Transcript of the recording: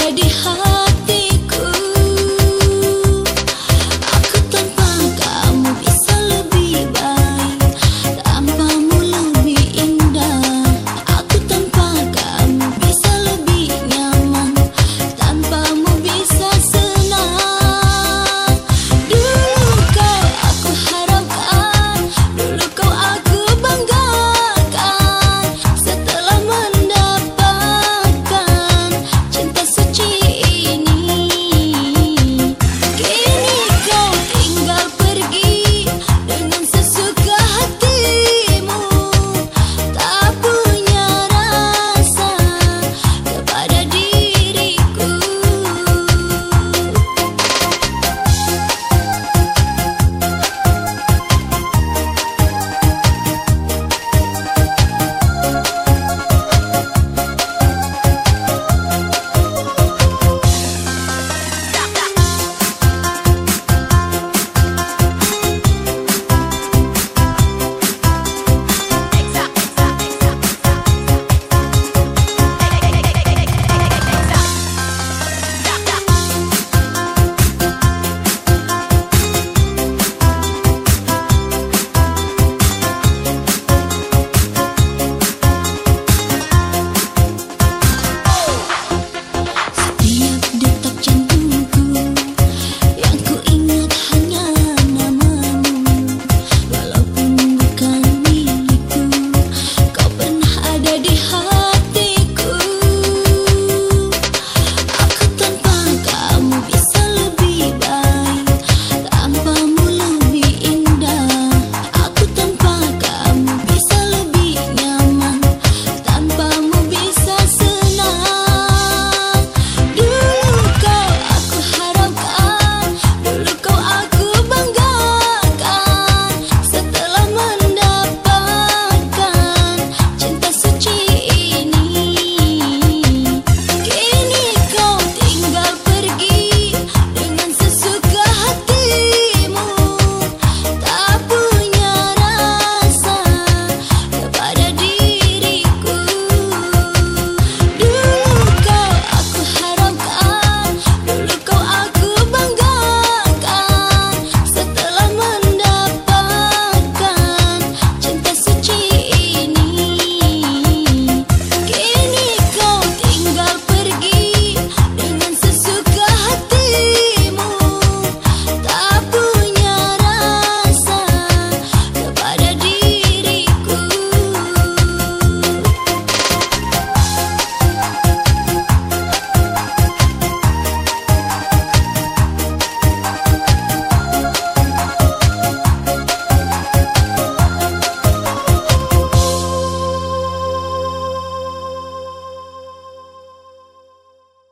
ada di